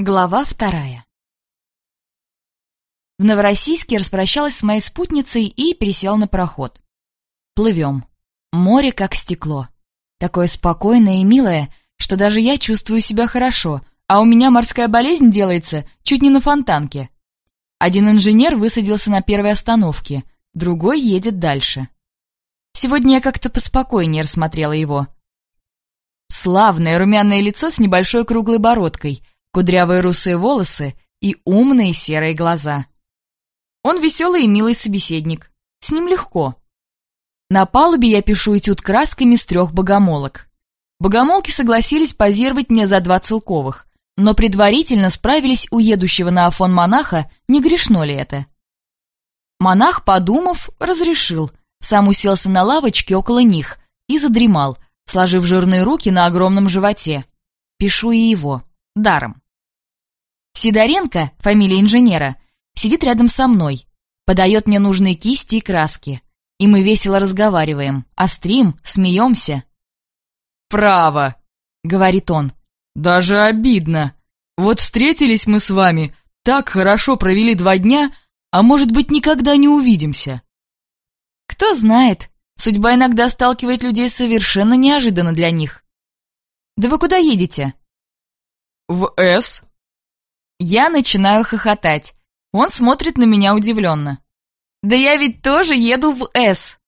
Глава вторая В Новороссийске распрощалась с моей спутницей и пересела на пароход. Плывем. Море как стекло. Такое спокойное и милое, что даже я чувствую себя хорошо, а у меня морская болезнь делается чуть не на фонтанке. Один инженер высадился на первой остановке, другой едет дальше. Сегодня я как-то поспокойнее рассмотрела его. Славное румяное лицо с небольшой круглой бородкой — кудрявые русые волосы и умные серые глаза. Он веселый и милый собеседник. С ним легко. На палубе я пишу этюд красками с трех богомолок. Богомолки согласились позировать мне за два целковых, но предварительно справились у едущего на Афон монаха, не грешно ли это. Монах, подумав, разрешил, сам уселся на лавочке около них и задремал, сложив жирные руки на огромном животе. Пишу и его даром. Сидоренко, фамилия инженера, сидит рядом со мной, подает мне нужные кисти и краски. И мы весело разговариваем, острим, смеемся. «Право», — говорит он. «Даже обидно. Вот встретились мы с вами, так хорошо провели два дня, а может быть, никогда не увидимся». «Кто знает, судьба иногда сталкивает людей совершенно неожиданно для них». «Да вы куда едете?» «В С». Я начинаю хохотать. Он смотрит на меня удивленно. «Да я ведь тоже еду в С».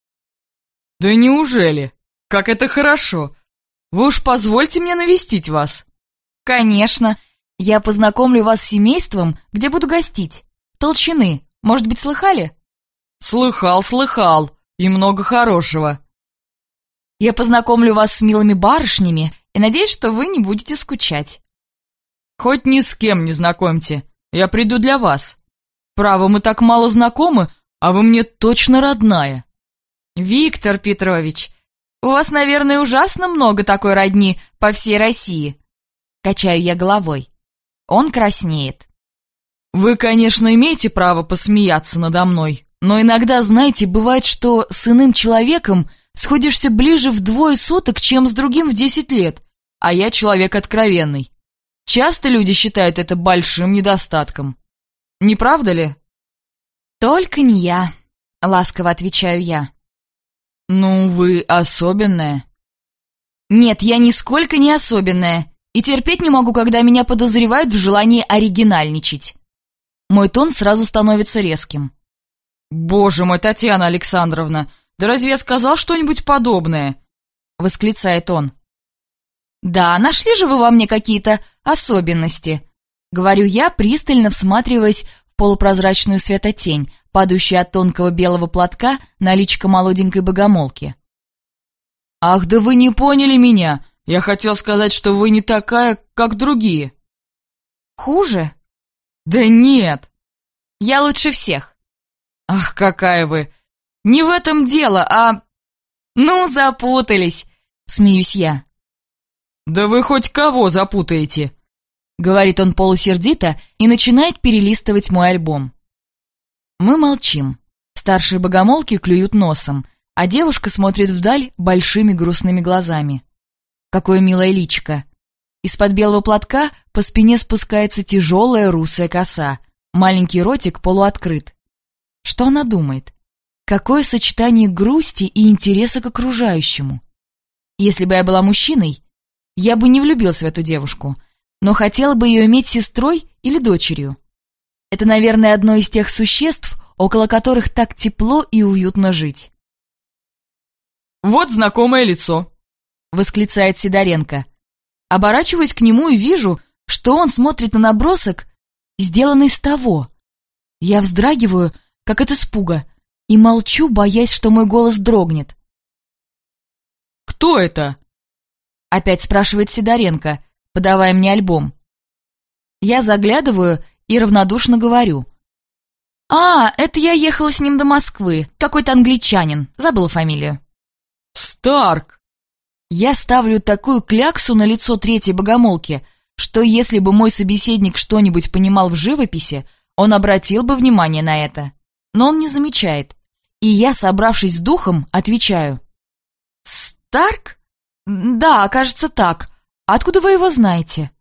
«Да неужели? Как это хорошо! Вы уж позвольте мне навестить вас». «Конечно. Я познакомлю вас с семейством, где буду гостить. Толщины. Может быть, слыхали?» «Слыхал, слыхал. И много хорошего». «Я познакомлю вас с милыми барышнями и надеюсь, что вы не будете скучать». Хоть ни с кем не знакомьте, я приду для вас. Право, мы так мало знакомы, а вы мне точно родная. Виктор Петрович, у вас, наверное, ужасно много такой родни по всей России. Качаю я головой. Он краснеет. Вы, конечно, имеете право посмеяться надо мной, но иногда, знаете, бывает, что с иным человеком сходишься ближе вдвое суток, чем с другим в десять лет, а я человек откровенный. Часто люди считают это большим недостатком. Не правда ли? Только не я, ласково отвечаю я. Ну, вы особенная. Нет, я нисколько не особенная, и терпеть не могу, когда меня подозревают в желании оригинальничать. Мой тон сразу становится резким. «Боже мой, Татьяна Александровна, да разве я сказал что-нибудь подобное?» Восклицает он. «Да, нашли же вы во мне какие-то особенности», — говорю я, пристально всматриваясь в полупрозрачную светотень, падающую от тонкого белого платка на личико молоденькой богомолки. «Ах, да вы не поняли меня! Я хотел сказать, что вы не такая, как другие». «Хуже?» «Да нет!» «Я лучше всех». «Ах, какая вы! Не в этом дело, а...» «Ну, запутались!» — смеюсь я. «Да вы хоть кого запутаете?» Говорит он полусердито и начинает перелистывать мой альбом. Мы молчим. Старшие богомолки клюют носом, а девушка смотрит вдаль большими грустными глазами. Какое милое личико. Из-под белого платка по спине спускается тяжелая русая коса, маленький ротик полуоткрыт. Что она думает? Какое сочетание грусти и интереса к окружающему? Если бы я была мужчиной, я бы не влюбился в эту девушку, но хотел бы ее иметь сестрой или дочерью. Это, наверное, одно из тех существ, около которых так тепло и уютно жить. «Вот знакомое лицо», — восклицает Сидоренко. Оборачиваюсь к нему и вижу, что он смотрит на набросок, сделанный с того. Я вздрагиваю, как от испуга, и молчу, боясь, что мой голос дрогнет. «Кто это?» Опять спрашивает Сидоренко, подавая мне альбом. Я заглядываю и равнодушно говорю. «А, это я ехала с ним до Москвы. Какой-то англичанин. Забыла фамилию». «Старк!» Я ставлю такую кляксу на лицо третьей богомолки, что если бы мой собеседник что-нибудь понимал в живописи, он обратил бы внимание на это. Но он не замечает. И я, собравшись с духом, отвечаю. «Старк?» «Да, кажется так. Откуда вы его знаете?»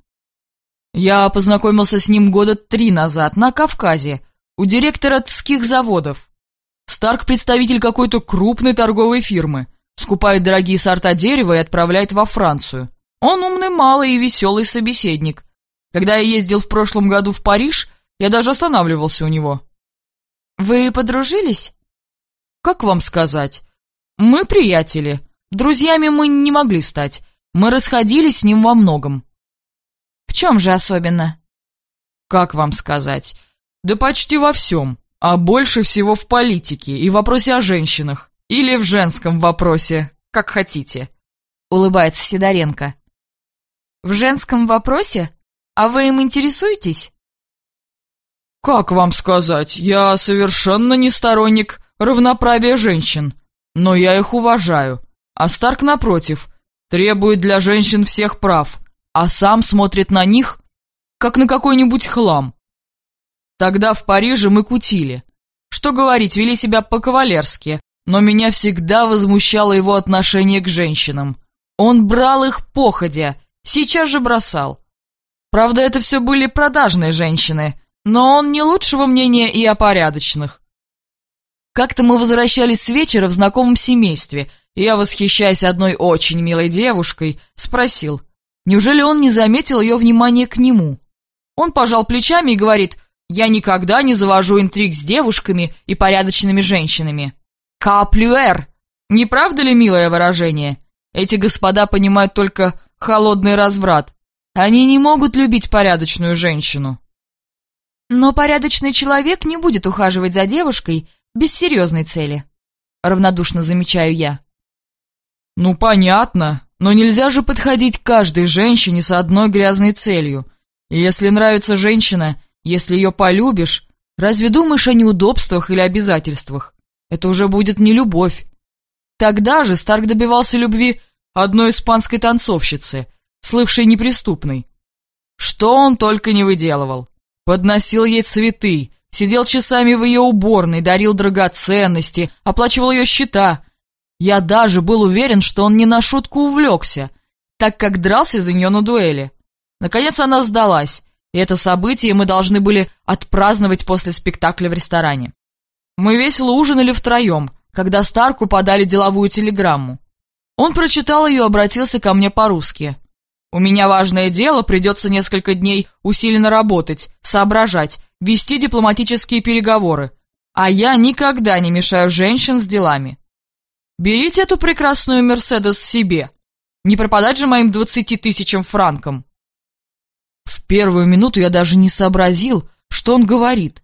Я познакомился с ним года три назад на Кавказе, у директора тских заводов. Старк представитель какой-то крупной торговой фирмы, скупает дорогие сорта дерева и отправляет во Францию. Он умный, малый и веселый собеседник. Когда я ездил в прошлом году в Париж, я даже останавливался у него. «Вы подружились?» «Как вам сказать? Мы приятели. Друзьями мы не могли стать. Мы расходились с ним во многом». «В чем же особенно?» «Как вам сказать? Да почти во всем. А больше всего в политике и вопросе о женщинах. Или в женском вопросе, как хотите», — улыбается Сидоренко. «В женском вопросе? А вы им интересуетесь?» «Как вам сказать, я совершенно не сторонник равноправия женщин, но я их уважаю, а Старк, напротив, требует для женщин всех прав, а сам смотрит на них, как на какой-нибудь хлам. Тогда в Париже мы кутили. Что говорить, вели себя по-кавалерски, но меня всегда возмущало его отношение к женщинам. Он брал их походя, сейчас же бросал. Правда, это все были продажные женщины, но он не лучшего мнения и о порядочных. Как-то мы возвращались с вечера в знакомом семействе, и я, восхищаясь одной очень милой девушкой, спросил, неужели он не заметил ее внимания к нему. Он пожал плечами и говорит, я никогда не завожу интриг с девушками и порядочными женщинами. Каплюэр! Не правда ли милое выражение? Эти господа понимают только холодный разврат. Они не могут любить порядочную женщину. Но порядочный человек не будет ухаживать за девушкой без серьезной цели. Равнодушно замечаю я. Ну, понятно, но нельзя же подходить к каждой женщине с одной грязной целью. И если нравится женщина, если ее полюбишь, разве думаешь о неудобствах или обязательствах? Это уже будет не любовь. Тогда же Старк добивался любви одной испанской танцовщицы, слывшей неприступной. Что он только не выделывал. Подносил ей цветы, сидел часами в ее уборной, дарил драгоценности, оплачивал ее счета. Я даже был уверен, что он не на шутку увлекся, так как дрался за нее на дуэли. Наконец она сдалась, и это событие мы должны были отпраздновать после спектакля в ресторане. Мы весело ужинали втроем, когда Старку подали деловую телеграмму. Он прочитал ее и обратился ко мне по-русски. У меня важное дело, придется несколько дней усиленно работать, соображать, вести дипломатические переговоры. А я никогда не мешаю женщин с делами. Берите эту прекрасную Мерседес себе. Не пропадать же моим двадцати тысячам франкам. В первую минуту я даже не сообразил, что он говорит.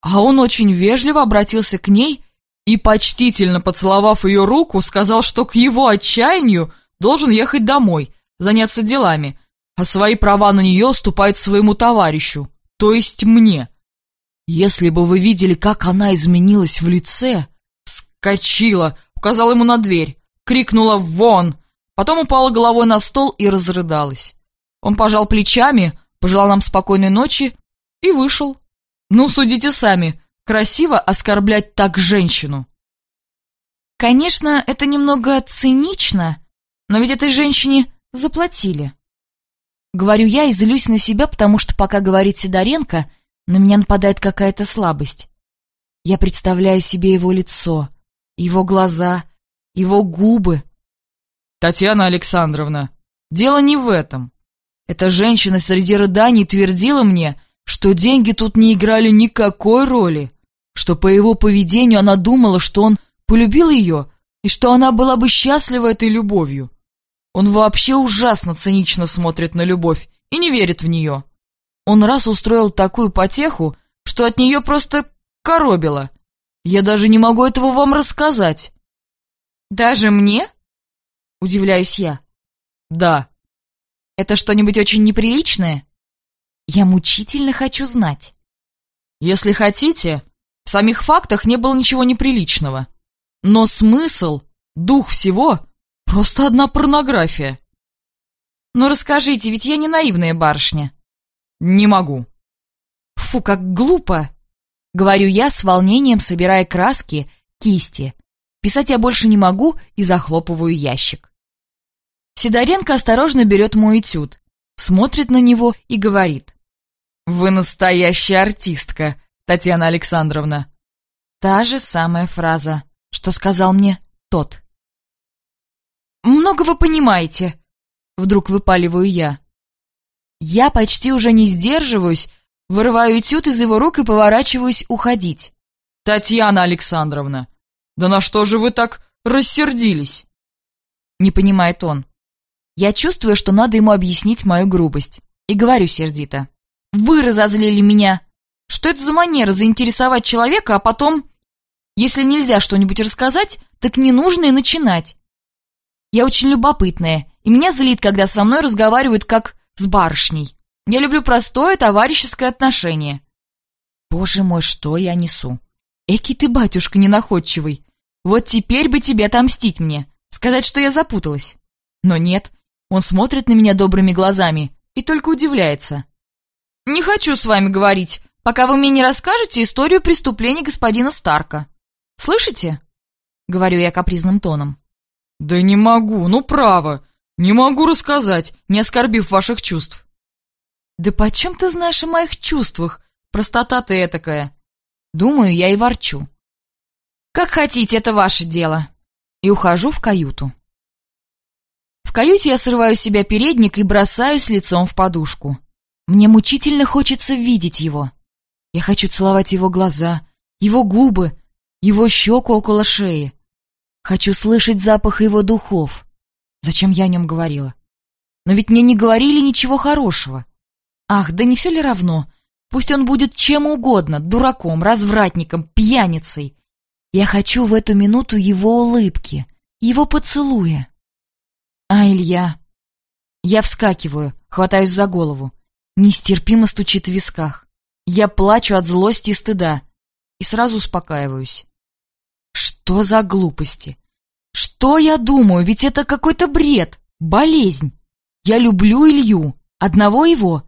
А он очень вежливо обратился к ней и, почтительно поцеловав ее руку, сказал, что к его отчаянию должен ехать домой – заняться делами, а свои права на нее уступает своему товарищу, то есть мне. Если бы вы видели, как она изменилась в лице, вскочила, указала ему на дверь, крикнула «Вон!», потом упала головой на стол и разрыдалась. Он пожал плечами, пожелал нам спокойной ночи и вышел. Ну, судите сами, красиво оскорблять так женщину. Конечно, это немного цинично, но ведь этой женщине Заплатили. Говорю я и злюсь на себя, потому что пока говорит Сидоренко, на меня нападает какая-то слабость. Я представляю себе его лицо, его глаза, его губы. Татьяна Александровна, дело не в этом. Эта женщина среди рыданий твердила мне, что деньги тут не играли никакой роли, что по его поведению она думала, что он полюбил ее и что она была бы счастлива этой любовью. Он вообще ужасно цинично смотрит на любовь и не верит в нее. Он раз устроил такую потеху, что от нее просто коробило. Я даже не могу этого вам рассказать. Даже мне? Удивляюсь я. Да. Это что-нибудь очень неприличное? Я мучительно хочу знать. Если хотите, в самих фактах не было ничего неприличного. Но смысл, дух всего Просто одна порнография. Ну расскажите, ведь я не наивная барышня. Не могу. Фу, как глупо. Говорю я с волнением, собирая краски, кисти. Писать я больше не могу и захлопываю ящик. Сидоренко осторожно берет мой этюд. смотрит на него и говорит. «Вы настоящая артистка, Татьяна Александровна». Та же самая фраза, что сказал мне тот. «Много вы понимаете», — вдруг выпаливаю я. Я почти уже не сдерживаюсь, вырываю этюд из его рук и поворачиваюсь уходить. «Татьяна Александровна, да на что же вы так рассердились?» Не понимает он. Я чувствую, что надо ему объяснить мою грубость. И говорю сердито. «Вы разозлили меня! Что это за манера заинтересовать человека, а потом... Если нельзя что-нибудь рассказать, так не нужно и начинать. Я очень любопытная, и меня злит, когда со мной разговаривают как с барышней. Я люблю простое товарищеское отношение». «Боже мой, что я несу! Эки ты, батюшка, ненаходчивый! Вот теперь бы тебе отомстить мне, сказать, что я запуталась. Но нет, он смотрит на меня добрыми глазами и только удивляется. «Не хочу с вами говорить, пока вы мне не расскажете историю преступления господина Старка. Слышите?» — говорю я капризным тоном. «Да не могу, ну право, не могу рассказать, не оскорбив ваших чувств». «Да почем ты знаешь о моих чувствах? Простота ты этакая». Думаю, я и ворчу. «Как хотите, это ваше дело». И ухожу в каюту. В каюте я срываю с себя передник и бросаюсь лицом в подушку. Мне мучительно хочется видеть его. Я хочу целовать его глаза, его губы, его щеку около шеи. Хочу слышать запах его духов. Зачем я о нем говорила? Но ведь мне не говорили ничего хорошего. Ах, да не все ли равно? Пусть он будет чем угодно, дураком, развратником, пьяницей. Я хочу в эту минуту его улыбки, его поцелуя. А, Илья... Я вскакиваю, хватаюсь за голову. Нестерпимо стучит в висках. Я плачу от злости и стыда. И сразу успокаиваюсь. Что за глупости? Что я думаю? Ведь это какой-то бред, болезнь. Я люблю Илью, одного его.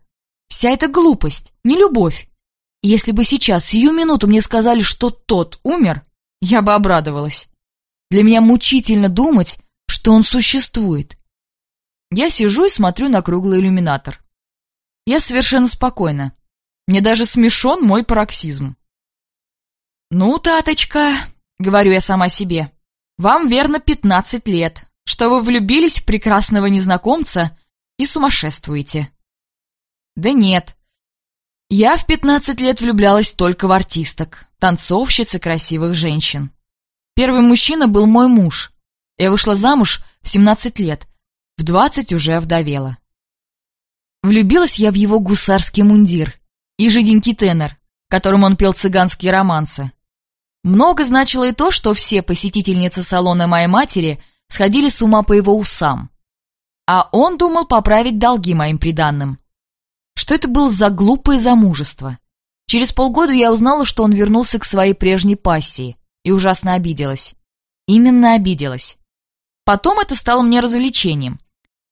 Вся эта глупость, не любовь. Если бы сейчас, сию минуту, мне сказали, что тот умер, я бы обрадовалась. Для меня мучительно думать, что он существует. Я сижу и смотрю на круглый иллюминатор. Я совершенно спокойна. Мне даже смешон мой пароксизм. «Ну, таточка», — говорю я сама себе, — «вам верно пятнадцать лет, что вы влюбились в прекрасного незнакомца и сумасшествуете». Да нет. Я в пятнадцать лет влюблялась только в артисток, танцовщиц и красивых женщин. Первый мужчина был мой муж. Я вышла замуж в 17 лет, в 20 уже овдовела. Влюбилась я в его гусарский мундир и жиденький тенор, которым он пел цыганские романсы. Много значило и то, что все посетительницы салона моей матери сходили с ума по его усам. А он думал поправить долги моим приданным. Что это было за глупое замужество? Через полгода я узнала, что он вернулся к своей прежней пассии, и ужасно обиделась. Именно обиделась. Потом это стало мне развлечением.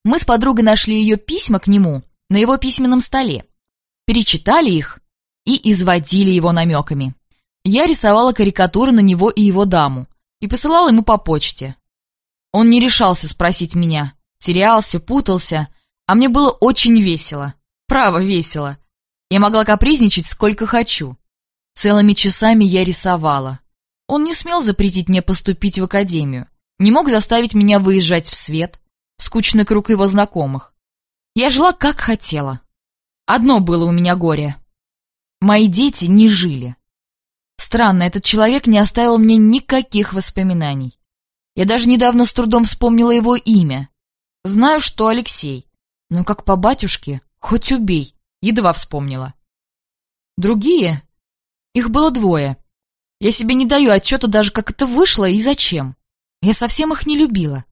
Мы с подругой нашли ее письма к нему на его письменном столе, перечитали их и изводили его намеками. Я рисовала карикатуры на него и его даму и посылала ему по почте. Он не решался спросить меня, терялся, путался, а мне было очень весело. Право, весело. Я могла капризничать сколько хочу. Целыми часами я рисовала. Он не смел запретить мне поступить в академию не мог заставить меня выезжать в свет, в скучный круг его знакомых. Я жила как хотела. Одно было у меня горе. Мои дети не жили. Странно, этот человек не оставил мне никаких воспоминаний. Я даже недавно с трудом вспомнила его имя. Знаю, что Алексей. Но как по батюшке, хоть убей, едва вспомнила. Другие? Их было двое. Я себе не даю отчета даже, как это вышло и зачем. Я совсем их не любила.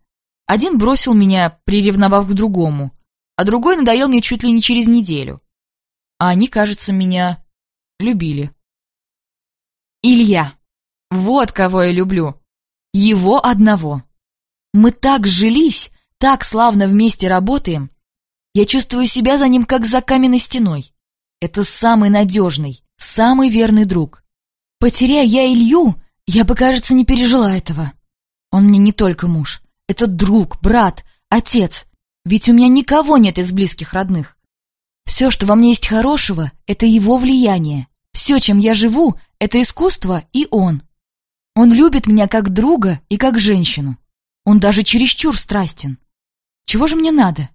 Один бросил меня, приревновав к другому, а другой надоел мне чуть ли не через неделю. А они, кажется, меня любили. Илья. Вот кого я люблю. Его одного. Мы так жились, так славно вместе работаем. Я чувствую себя за ним, как за каменной стеной. Это самый надежный, самый верный друг. Потеряя я Илью, я бы, кажется, не пережила этого. Он мне не только муж. Это друг, брат, отец. Ведь у меня никого нет из близких родных. Все, что во мне есть хорошего, это его влияние. Все, чем я живу, это искусство и он. Он любит меня как друга и как женщину. Он даже чересчур страстен. Чего же мне надо?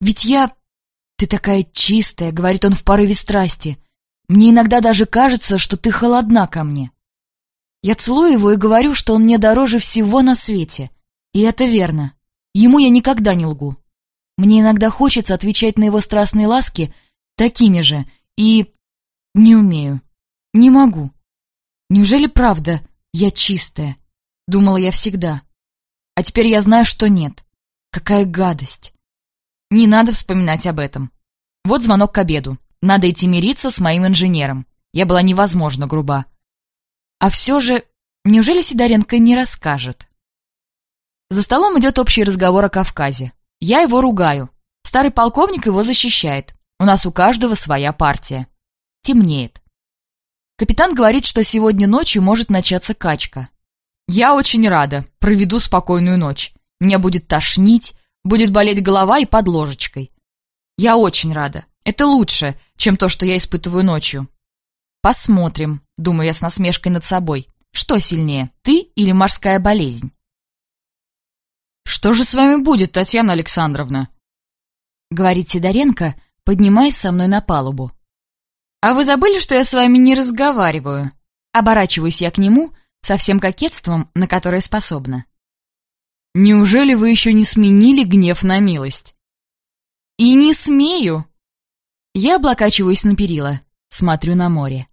Ведь я... Ты такая чистая, говорит он в порыве страсти. Мне иногда даже кажется, что ты холодна ко мне. Я целую его и говорю, что он мне дороже всего на свете. И это верно. Ему я никогда не лгу. Мне иногда хочется отвечать на его страстные ласки такими же, и... не умею. Не могу. Неужели правда я чистая? Думала я всегда. А теперь я знаю, что нет. Какая гадость. Не надо вспоминать об этом. Вот звонок к обеду. Надо идти мириться с моим инженером. Я была невозможно груба. А все же, неужели Сидоренко не расскажет? За столом идет общий разговор о Кавказе. Я его ругаю. Старый полковник его защищает. У нас у каждого своя партия. Темнеет. Капитан говорит, что сегодня ночью может начаться качка. Я очень рада, проведу спокойную ночь. Меня будет тошнить, будет болеть голова и под ложечкой. Я очень рада. Это лучше, чем то, что я испытываю ночью. Посмотрим, думаю я с насмешкой над собой. Что сильнее, ты или морская болезнь? «Что же с вами будет, Татьяна Александровна?» Говорит Сидоренко, поднимаясь со мной на палубу. «А вы забыли, что я с вами не разговариваю?» Оборачиваюсь я к нему со всем кокетством, на которое способна. «Неужели вы еще не сменили гнев на милость?» «И не смею!» Я облокачиваюсь на перила, смотрю на море.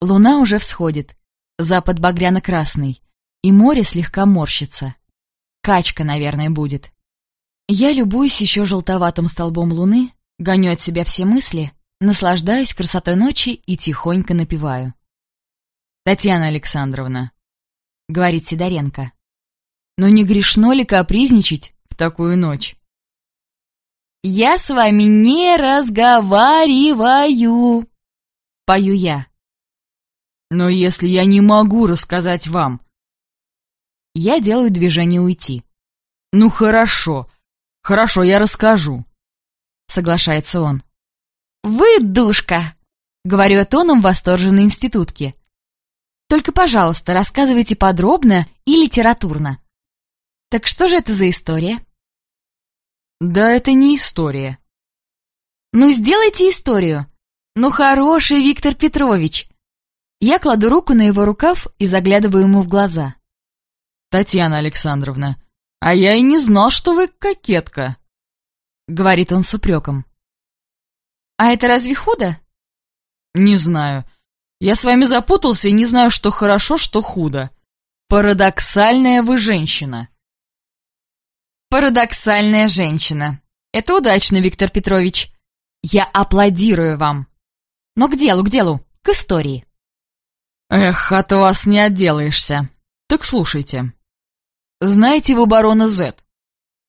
Луна уже всходит, запад багряно-красный, и море слегка морщится. Качка, наверное, будет. Я любуюсь еще желтоватым столбом луны, гоню от себя все мысли, наслаждаюсь красотой ночи и тихонько напеваю. «Татьяна Александровна», — говорит Сидоренко, «но не грешно ли капризничать в такую ночь?» «Я с вами не разговариваю!» Пою я. «Но если я не могу рассказать вам...» Я делаю движение уйти. «Ну хорошо, хорошо, я расскажу», — соглашается он. «Вы душка!» — говорю я тоном восторженной институтки. «Только, пожалуйста, рассказывайте подробно и литературно». «Так что же это за история?» Да это не история. Ну, сделайте историю. Ну, хороший Виктор Петрович. Я кладу руку на его рукав и заглядываю ему в глаза. Татьяна Александровна, а я и не знал, что вы кокетка. Говорит он с упреком. А это разве худо? Не знаю. Я с вами запутался и не знаю, что хорошо, что худо. Парадоксальная вы женщина. Парадоксальная женщина. Это удачно, Виктор Петрович. Я аплодирую вам. Но к делу, к делу, к истории. Эх, от вас не отделаешься. Так слушайте. Знаете вы барона З?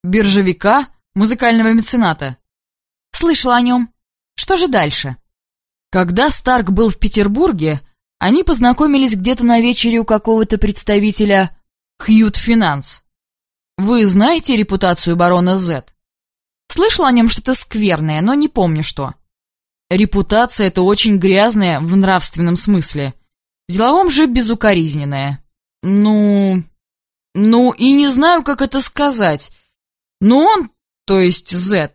Биржевика, музыкального мецената? Слышала о нем. Что же дальше? Когда Старк был в Петербурге, они познакомились где-то на вечере у какого-то представителя Хьют Финанс. Вы знаете репутацию барона З? Слышал о нем что-то скверное, но не помню что. Репутация — это очень грязная в нравственном смысле. В деловом же безукоризненная. Ну... Ну, и не знаю, как это сказать. Но он, то есть З,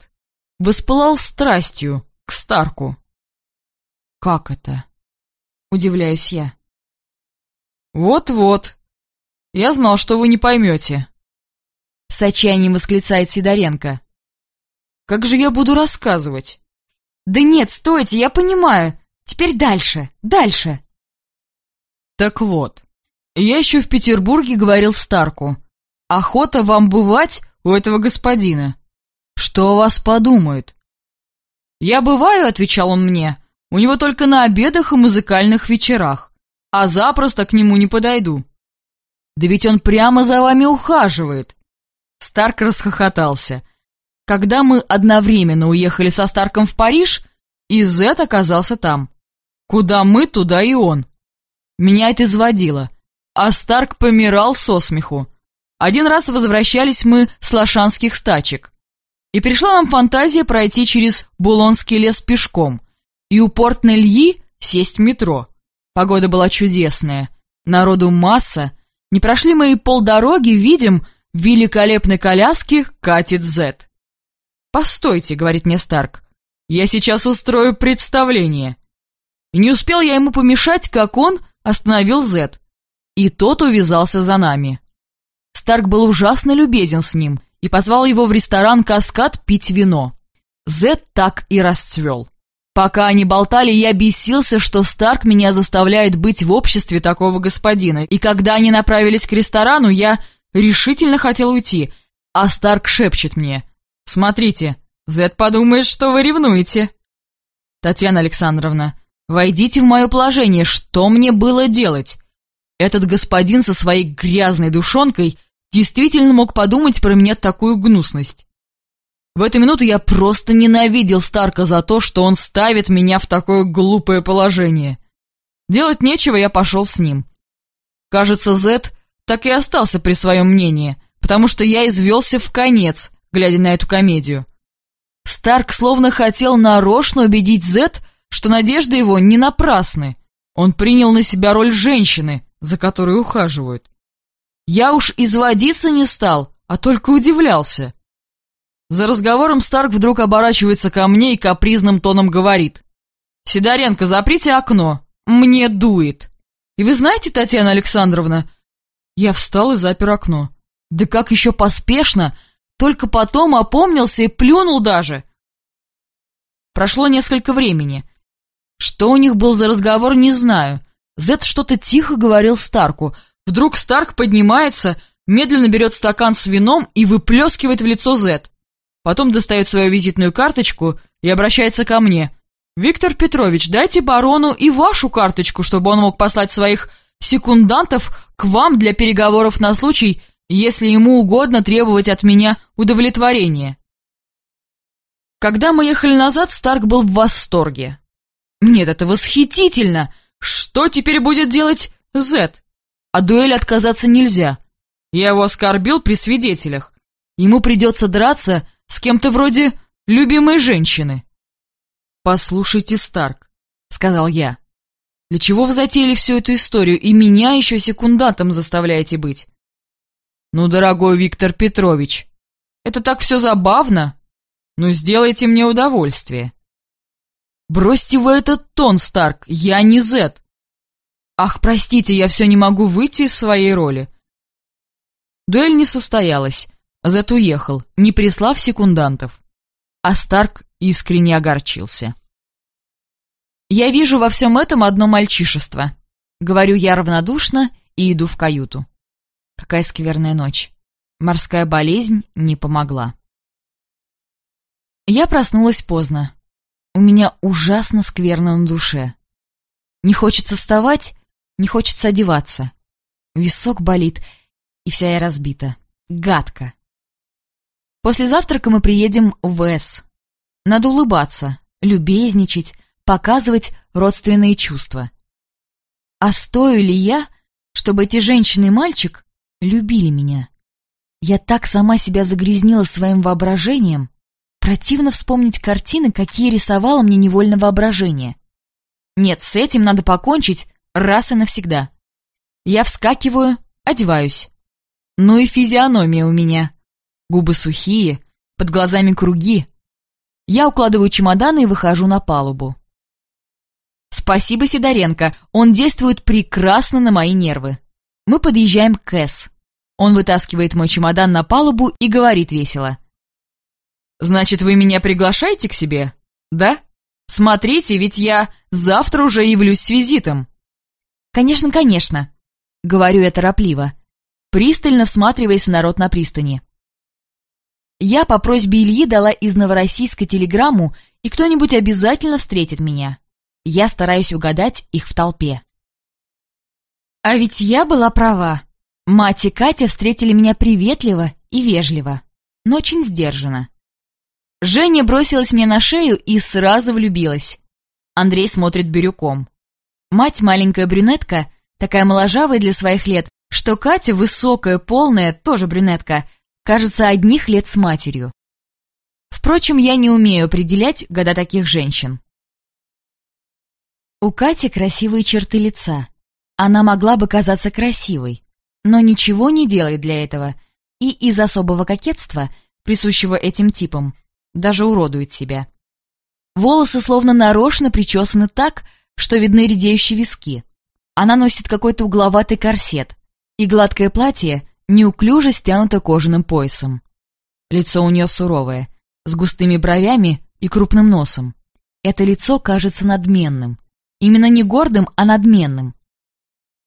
воспылал страстью к Старку. Как это? Удивляюсь я. Вот-вот. Я знал, что вы не поймете. С отчаянием восклицает Сидоренко. «Как же я буду рассказывать?» «Да нет, стойте, я понимаю. Теперь дальше, дальше». «Так вот, я еще в Петербурге говорил Старку. Охота вам бывать у этого господина. Что о вас подумают?» «Я бываю», — отвечал он мне, — «у него только на обедах и музыкальных вечерах, а запросто к нему не подойду». «Да ведь он прямо за вами ухаживает. Старк расхохотался. Когда мы одновременно уехали со Старком в Париж, и Зет оказался там. Куда мы, туда и он. Меня это изводило. А Старк помирал со смеху. Один раз возвращались мы с лошанских стачек. И пришла нам фантазия пройти через Булонский лес пешком и у порт Нельи сесть в метро. Погода была чудесная, народу масса. Не прошли мы и полдороги, видим, в великолепной коляске катит Зет. «Постойте», — говорит мне Старк, — «я сейчас устрою представление». И не успел я ему помешать, как он остановил Зет. И тот увязался за нами. Старк был ужасно любезен с ним и позвал его в ресторан «Каскад» пить вино. Зет так и расцвел. Пока они болтали, я бесился, что Старк меня заставляет быть в обществе такого господина, и когда они направились к ресторану, я решительно хотел уйти, а Старк шепчет мне. «Смотрите, Зет подумает, что вы ревнуете». «Татьяна Александровна, войдите в мое положение, что мне было делать?» Этот господин со своей грязной душонкой действительно мог подумать про меня такую гнусность. В эту минуту я просто ненавидел Старка за то, что он ставит меня в такое глупое положение. Делать нечего, я пошел с ним. Кажется, Зет так и остался при своем мнении, потому что я извелся в конец, глядя на эту комедию. Старк словно хотел нарочно убедить Зет, что надежды его не напрасны. Он принял на себя роль женщины, за которой ухаживают. Я уж изводиться не стал, а только удивлялся. За разговором Старк вдруг оборачивается ко мне и капризным тоном говорит. «Сидоренко, заприте окно. Мне дует». И вы знаете, Татьяна Александровна, я встал и запер окно. Да как еще поспешно, только потом опомнился и плюнул даже. Прошло несколько времени. Что у них был за разговор, не знаю. Зет что-то тихо говорил Старку. Вдруг Старк поднимается, медленно берет стакан с вином и выплескивает в лицо Зет. Потом достает свою визитную карточку и обращается ко мне. «Виктор Петрович, дайте барону и вашу карточку, чтобы он мог послать своих секундантов к вам для переговоров на случай, если ему угодно требовать от меня удовлетворения». Когда мы ехали назад, Старк был в восторге. «Нет, это восхитительно! Что теперь будет делать Зет? А дуэль отказаться нельзя. Я его оскорбил при свидетелях. Ему придется драться с кем-то вроде любимой женщины. «Послушайте, Старк», — сказал я, — «для чего вы затеяли всю эту историю и меня еще секундантом заставляете быть?» «Ну, дорогой Виктор Петрович, это так все забавно. Ну, сделайте мне удовольствие». «Бросьте вы этот тон, Старк, я не Зет». «Ах, простите, я все не могу выйти из своей роли». Дуэль не состоялась, Зет уехал, не прислав секундантов. А Старк искренне огорчился. «Я вижу во всем этом одно мальчишество», — говорю я равнодушно и иду в каюту. Какая скверная ночь. Морская болезнь не помогла. Я проснулась поздно. У меня ужасно скверно на душе. Не хочется вставать, не хочется одеваться. Висок болит, и вся я разбита. Гадко. После завтрака мы приедем в С. Надо улыбаться, любезничать, показывать родственные чувства. А стою ли я, чтобы эти женщины и мальчик любили меня? Я так сама себя загрязнила своим воображением. Противно вспомнить картины, какие рисовало мне невольно воображение. Нет, с этим надо покончить раз и навсегда. Я вскакиваю, одеваюсь. Ну и физиономия у меня. Губы сухие, под глазами круги. Я укладываю чемоданы и выхожу на палубу. Спасибо, Сидоренко, он действует прекрасно на мои нервы. Мы подъезжаем к Кэс. Он вытаскивает мой чемодан на палубу и говорит весело. «Значит, вы меня приглашаете к себе? Да? Смотрите, ведь я завтра уже явлюсь с визитом». «Конечно, конечно», — говорю я торопливо, пристально всматриваясь в народ на пристани. Я по просьбе Ильи дала из Новороссийска телеграмму, и кто-нибудь обязательно встретит меня. Я стараюсь угадать их в толпе. А ведь я была права. Мать и Катя встретили меня приветливо и вежливо, но очень сдержанно. Женя бросилась мне на шею и сразу влюбилась. Андрей смотрит бирюком. Мать маленькая брюнетка, такая моложавая для своих лет, что Катя высокая, полная, тоже брюнетка, кажется, одних лет с матерью. Впрочем, я не умею определять года таких женщин. У Кати красивые черты лица. Она могла бы казаться красивой, но ничего не делает для этого, и из особого кокетства, присущего этим типам, даже уродует себя. Волосы словно нарочно причесаны так, что видны редеющие виски. Она носит какой-то угловатый корсет, и гладкое платье неуклюже стянуто кожаным поясом. Лицо у нее суровое, с густыми бровями и крупным носом. Это лицо кажется надменным. Именно не гордым, а надменным.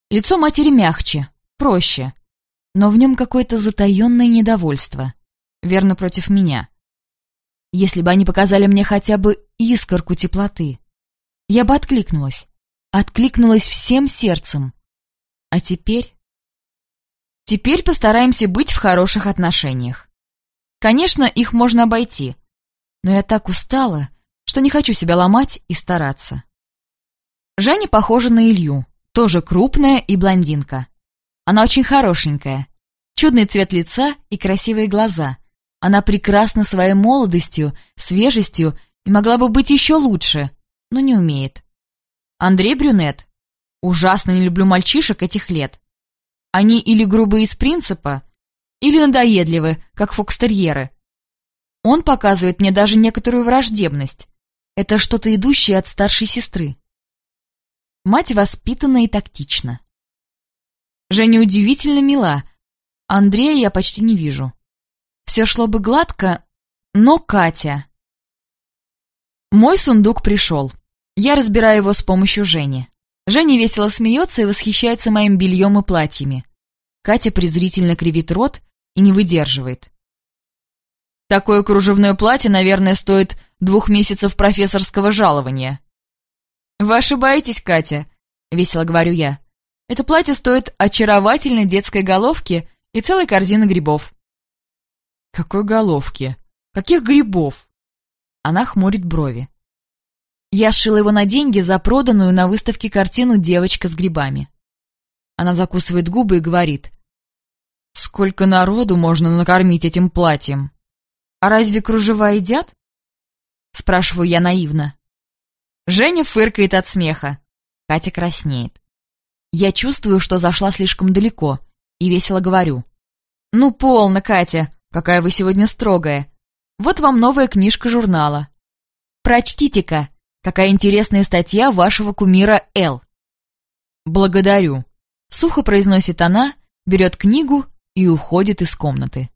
Лицо матери мягче, проще, но в нем какое-то затаенное недовольство. Верно против меня. Если бы они показали мне хотя бы искорку теплоты, я бы откликнулась. Откликнулась всем сердцем. А теперь... Теперь постараемся быть в хороших отношениях. Конечно, их можно обойти, но я так устала, что не хочу себя ломать и стараться. Женя похожа на Илью, тоже крупная и блондинка. Она очень хорошенькая, чудный цвет лица и красивые глаза. Она прекрасна своей молодостью, свежестью и могла бы быть еще лучше, но не умеет. Андрей брюнет. Ужасно не люблю мальчишек этих лет. Они или грубые из принципа, или надоедливы, как фокстерьеры. Он показывает мне даже некоторую враждебность. Это что-то идущее от старшей сестры. Мать воспитана и тактична. Женя удивительно мила. Андрея я почти не вижу. Все шло бы гладко, но Катя... Мой сундук пришел. Я разбираю его с помощью Жени. Женя весело смеется и восхищается моим бельем и платьями. Катя презрительно кривит рот и не выдерживает. Такое кружевное платье, наверное, стоит двух месяцев профессорского жалования. «Вы ошибаетесь, Катя», — весело говорю я. «Это платье стоит очаровательной детской головки и целой корзины грибов». «Какой головки? Каких грибов?» Она хмурит брови. Я сшила его на деньги за проданную на выставке картину «Девочка с грибами». Она закусывает губы и говорит. Сколько народу можно накормить этим платьем? А разве кружева едят? Спрашиваю я наивно. Женя фыркает от смеха. Катя краснеет. Я чувствую, что зашла слишком далеко, и весело говорю. «Ну, полно, Катя, какая вы сегодня строгая. Вот вам новая книжка журнала. Прочтите-ка, какая интересная статья вашего кумира Л». «Благодарю», — сухо произносит она, берет книгу и уходит из комнаты.